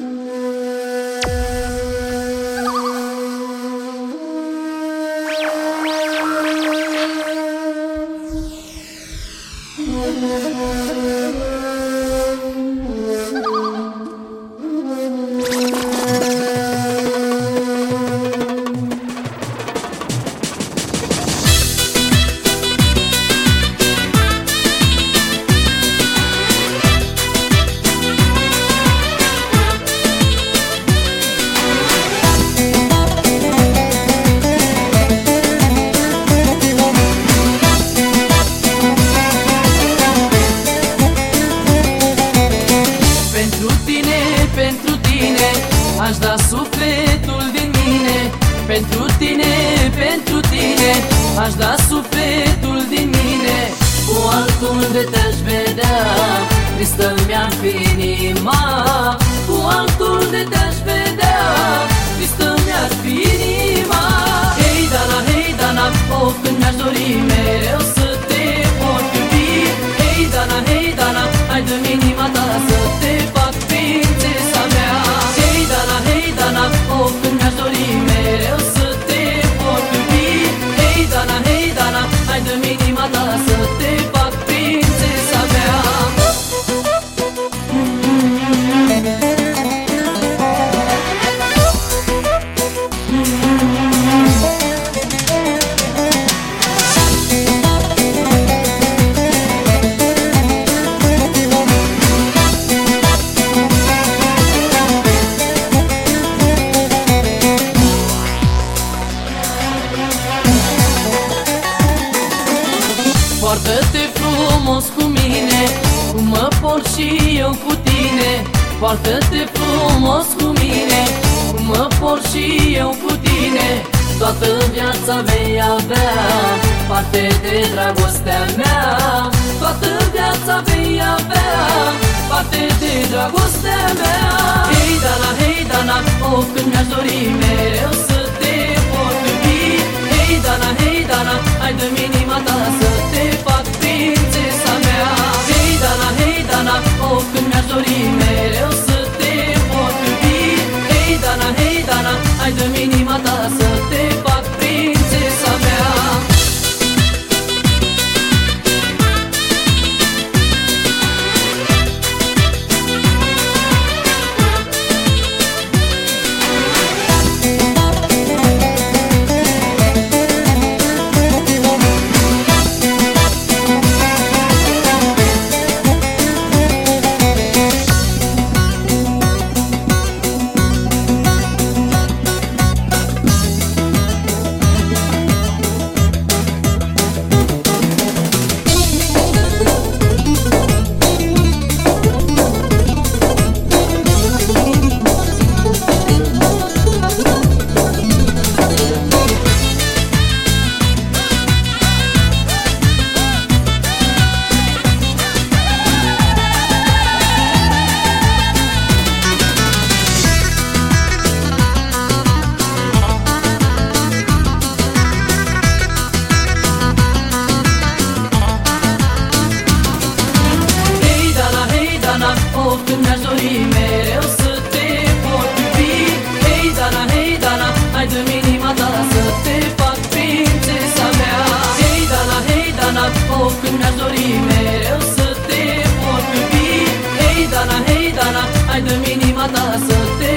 Pentru Pentru tine, pentru tine Aș da sufletul din mine. Cu altul de te-aș vedea Tristă mi-ar fi inima mă port și eu cu tine. Poartă-te frumos cu mine. Cum mă port și eu cu tine. Toată viața vei avea Parte de dragostea mea. Toată viața vei avea Parte de dragostea mea. Hei Dana, hei Dana Oh, când mi-aș dori mereu să te pot iubi. Hei Dana, hei Dana oh, când mi-aș dori mereu să te pot iubi. Hei Dana, hei Dana, hai dă-mi inima ta să te